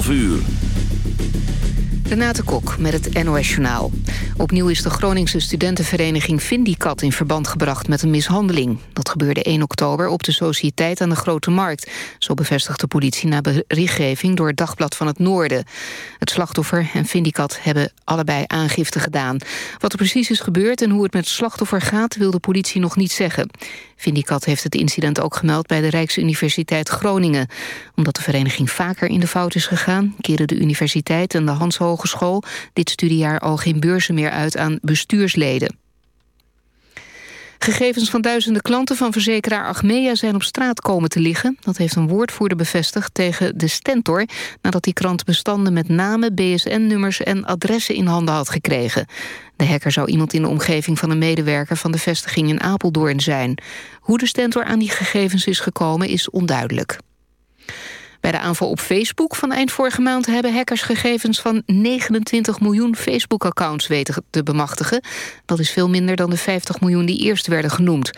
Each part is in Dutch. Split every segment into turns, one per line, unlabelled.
12 uur.
Renate Kok met het NOS Journaal. Opnieuw is de Groningse studentenvereniging Vindicat in verband gebracht met een mishandeling. Dat gebeurde 1 oktober op de Sociëteit aan de Grote Markt. Zo bevestigt de politie na berichtgeving door het Dagblad van het Noorden. Het slachtoffer en Vindicat hebben allebei aangifte gedaan. Wat er precies is gebeurd en hoe het met het slachtoffer gaat... wil de politie nog niet zeggen. Vindicat heeft het incident ook gemeld bij de Rijksuniversiteit Groningen. Omdat de vereniging vaker in de fout is gegaan... keren de universiteit en de Hans Hogeschool dit studiejaar al geen beurzen meer uit aan bestuursleden. Gegevens van duizenden klanten van verzekeraar Achmea zijn op straat komen te liggen. Dat heeft een woordvoerder bevestigd tegen de Stentor... nadat die krant bestanden met namen, BSN-nummers en adressen in handen had gekregen. De hacker zou iemand in de omgeving van een medewerker van de vestiging in Apeldoorn zijn. Hoe de Stentor aan die gegevens is gekomen is onduidelijk. Bij de aanval op Facebook van eind vorige maand... hebben hackers gegevens van 29 miljoen Facebook-accounts weten te bemachtigen. Dat is veel minder dan de 50 miljoen die eerst werden genoemd.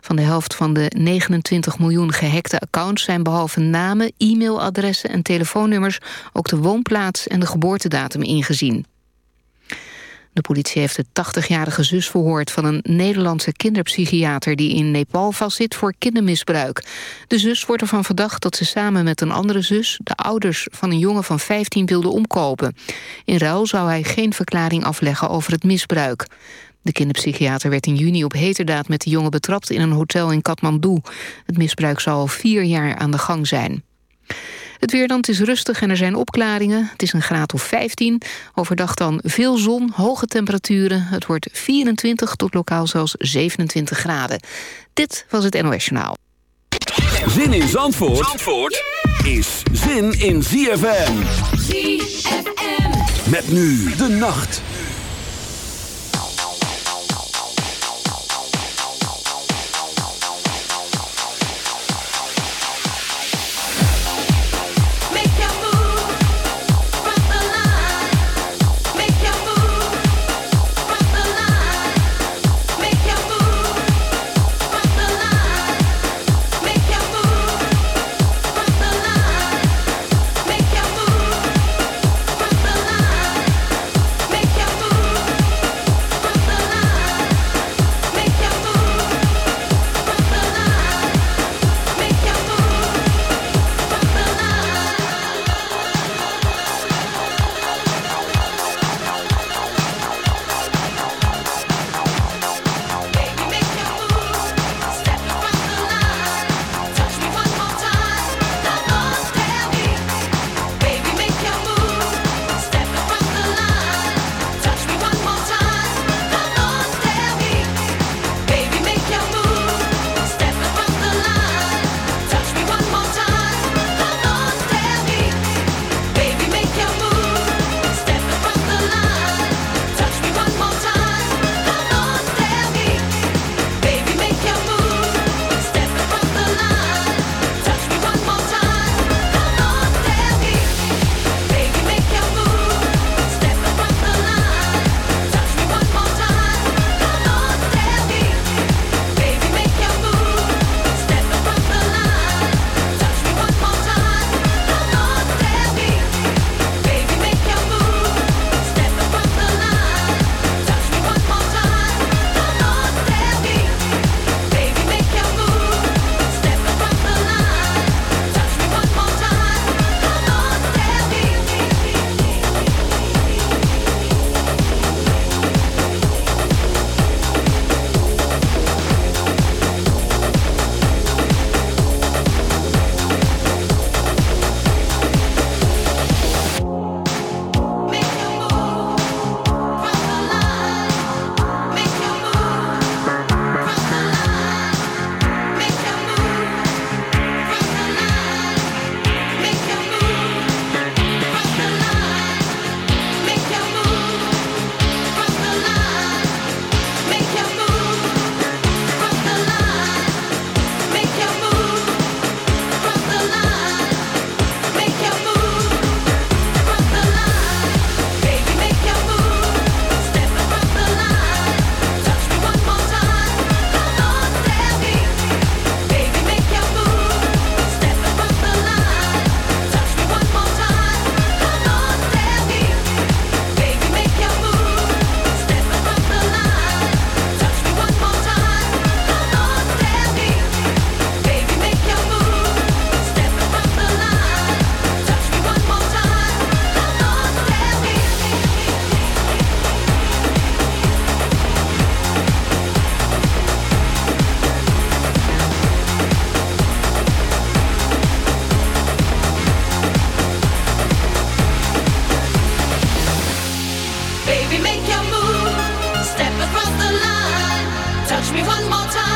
Van de helft van de 29 miljoen gehackte accounts... zijn behalve namen, e-mailadressen en telefoonnummers... ook de woonplaats en de geboortedatum ingezien. De politie heeft de 80-jarige zus verhoord van een Nederlandse kinderpsychiater die in Nepal vastzit voor kindermisbruik. De zus wordt ervan verdacht dat ze samen met een andere zus de ouders van een jongen van 15 wilde omkopen. In ruil zou hij geen verklaring afleggen over het misbruik. De kinderpsychiater werd in juni op heterdaad met de jongen betrapt in een hotel in Kathmandu. Het misbruik zou al vier jaar aan de gang zijn. Het weerland is rustig en er zijn opklaringen. Het is een graad of 15. Overdag dan veel zon, hoge temperaturen. Het wordt 24 tot lokaal zelfs 27 graden. Dit was het NOS Journaal.
Zin in Zandvoort, Zandvoort is zin in ZFM. ZFM. Met nu de nacht.
me one more time.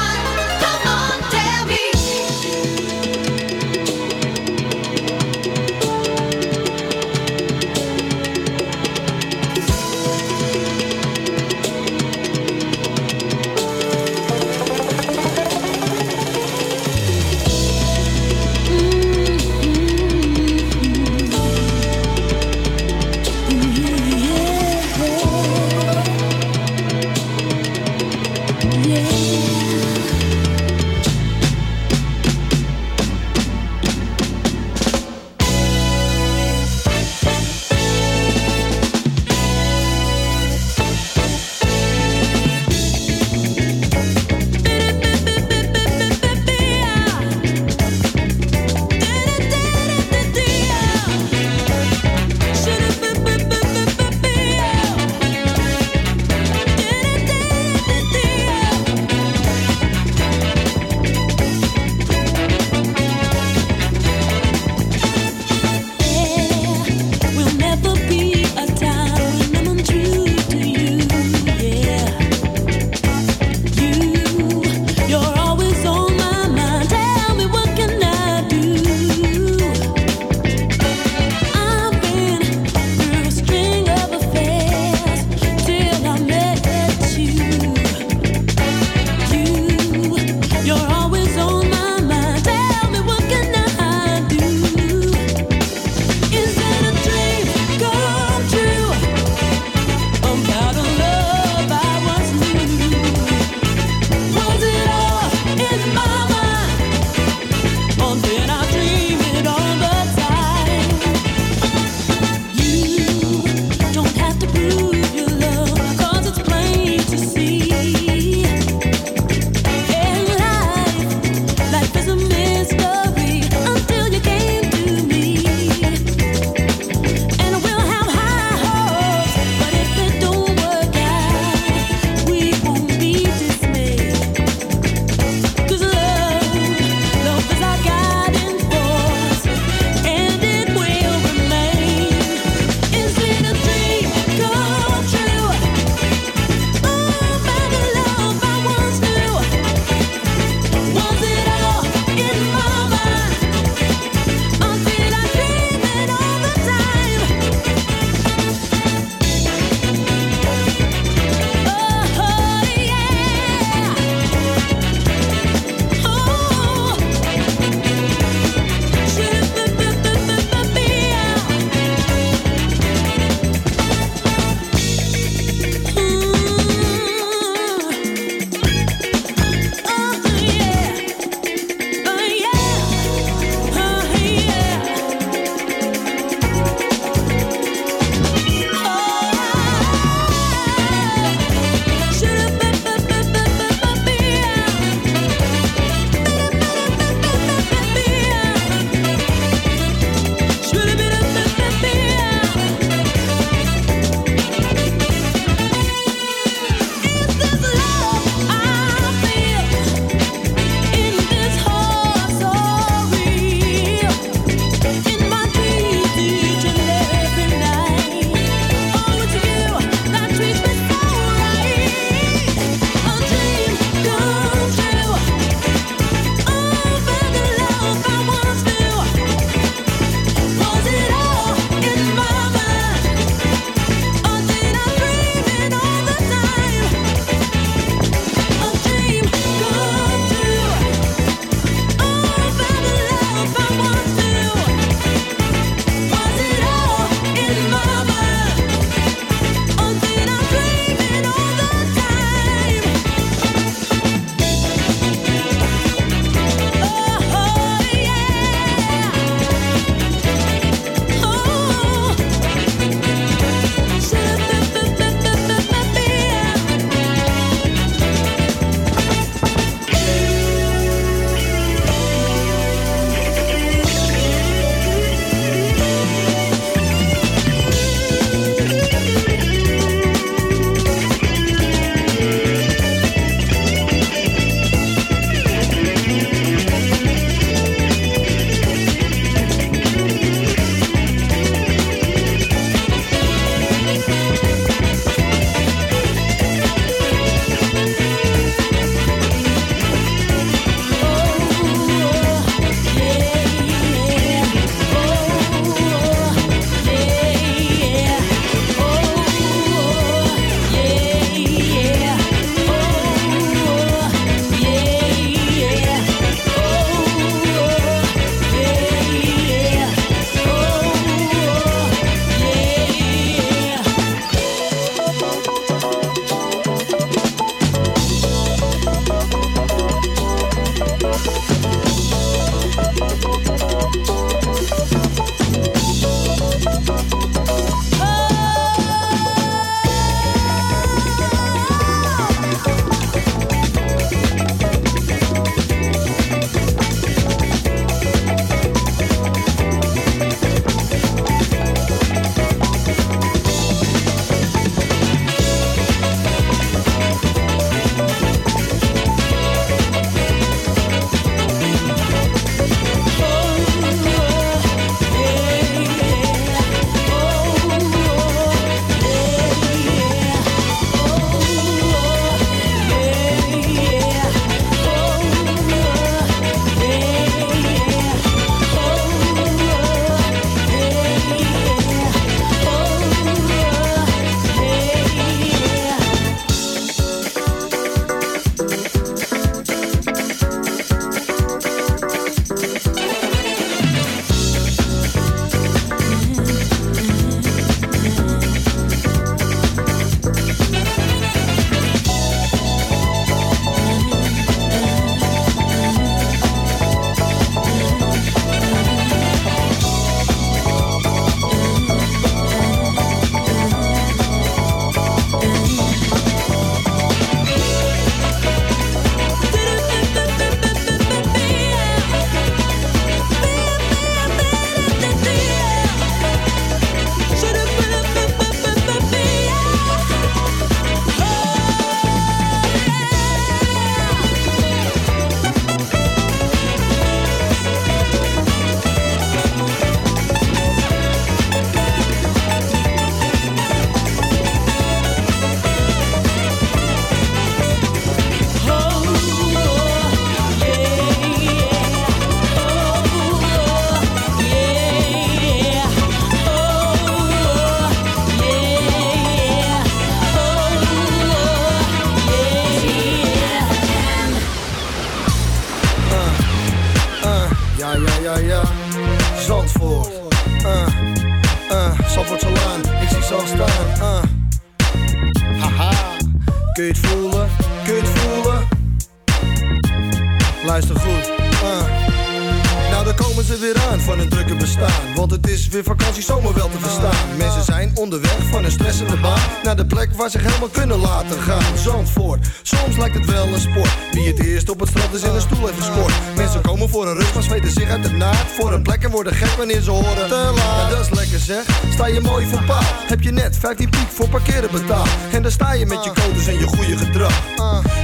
De plek waar ze helemaal kunnen laten gaan. Zandvoort, soms lijkt het wel een sport. Wie het eerst op het strand is in een stoel heeft gescoord. Mensen komen voor een rust, maar zweten zich uit de naad. Voor een plek en worden gek wanneer ze horen te laat. dat is lekker zeg, sta je mooi voor paal. Heb je net 15 piek voor parkeren betaald. En dan sta je met je codes en je goede gedrag.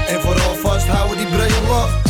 En vooral vasthouden die brede lach.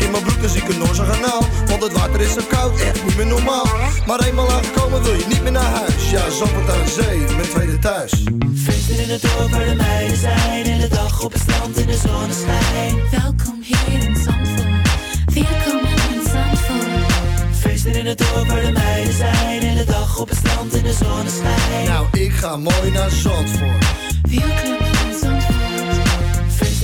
ik in mijn broek, een Noorse kanaal Want het water is zo koud, echt niet meer normaal. Maar eenmaal aangekomen wil je niet meer naar huis. Ja, zoppert aan zee, mijn tweede thuis.
Feesten in het dorp waar de meiden zijn. In de dag op het strand in de zonneschijn.
Welkom hier in Zandvoort. Welkom in Zandvoort.
Feesten in het dorp waar de meiden zijn. In de dag op het strand in de zonneschijn.
Nou, ik ga mooi naar Zandvoort.
Welkom. in Zandvoort.
Feesten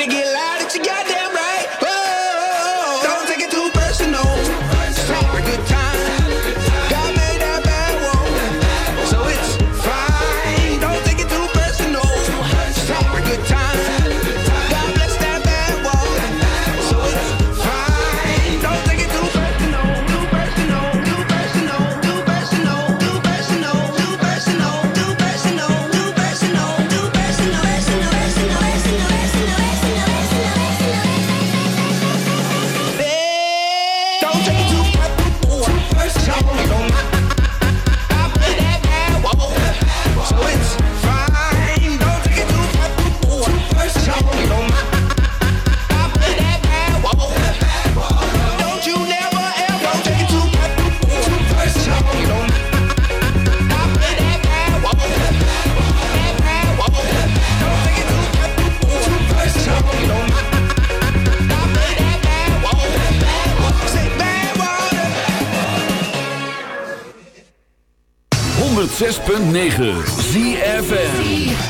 to get loud.
106.9 ZFM.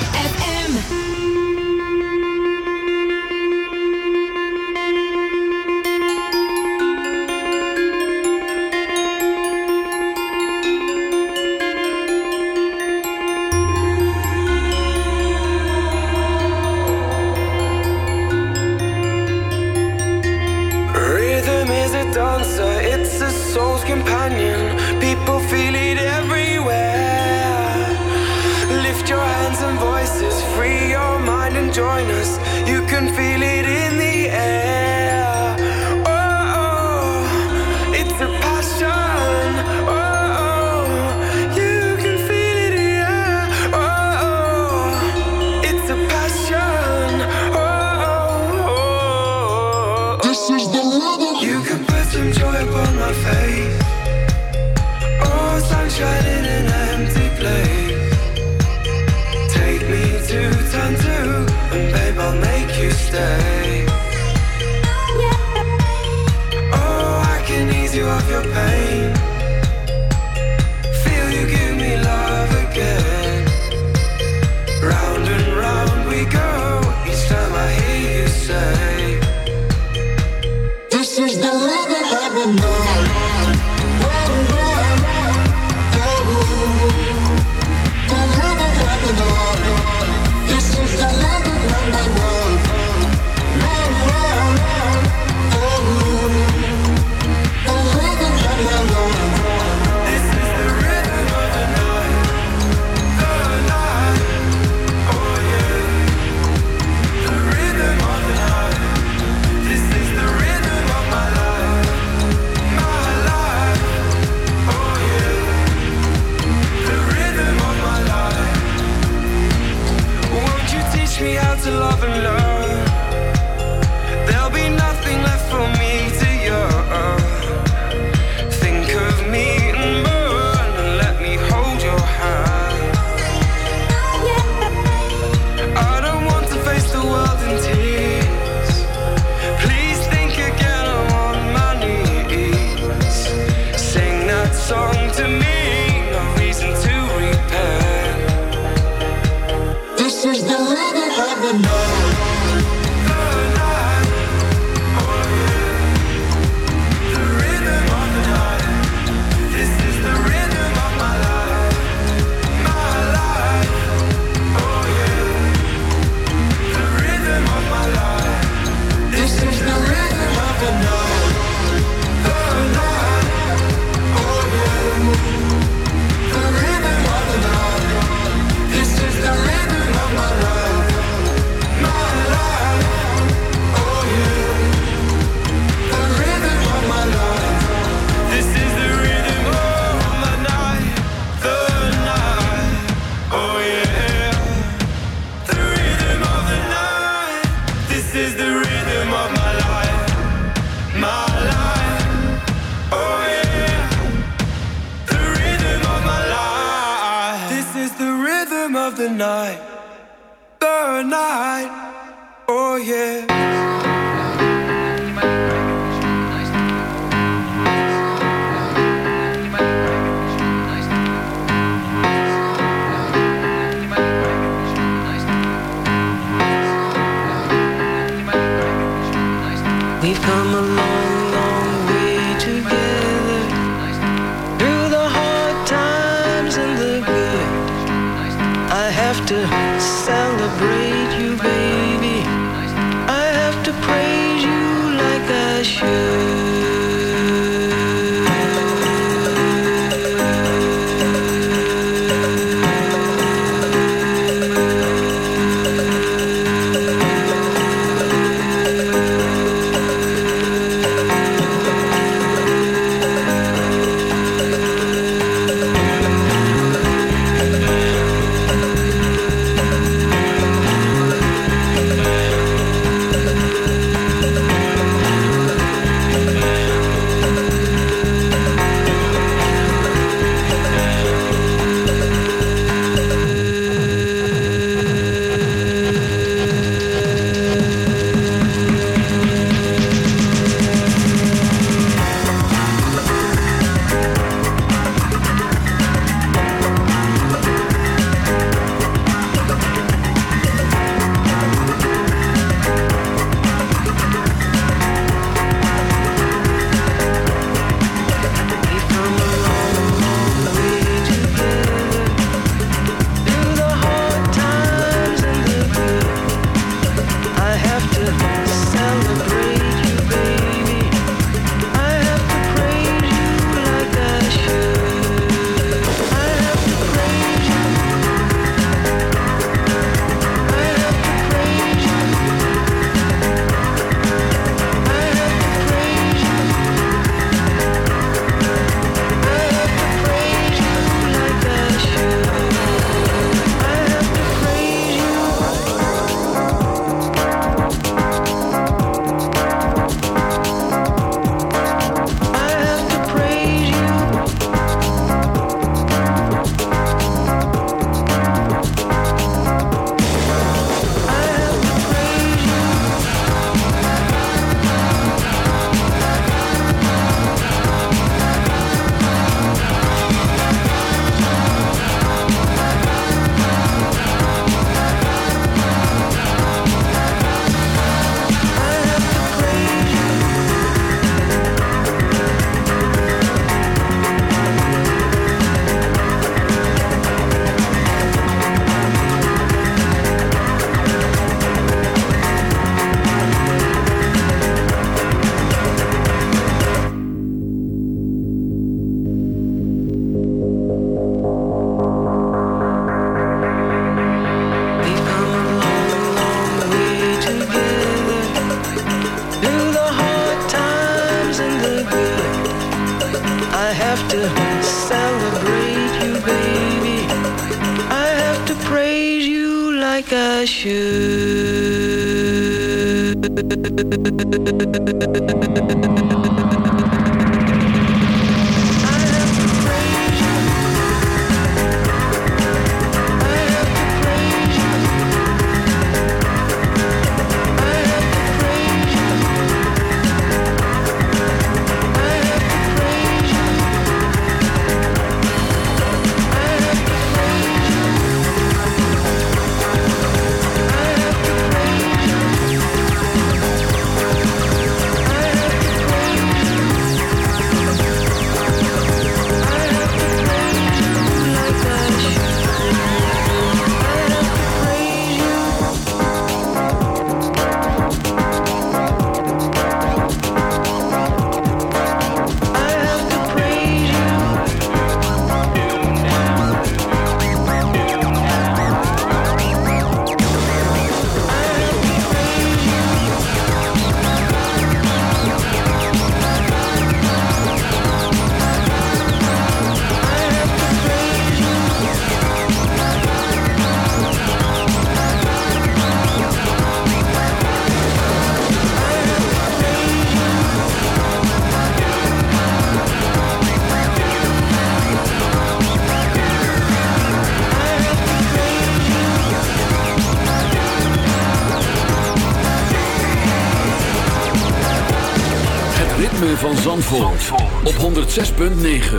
Zandvoort, op 106.9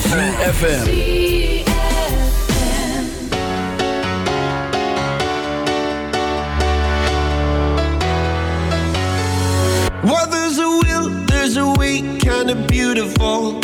CFFM
Well there's a will, there's a way, kind of beautiful.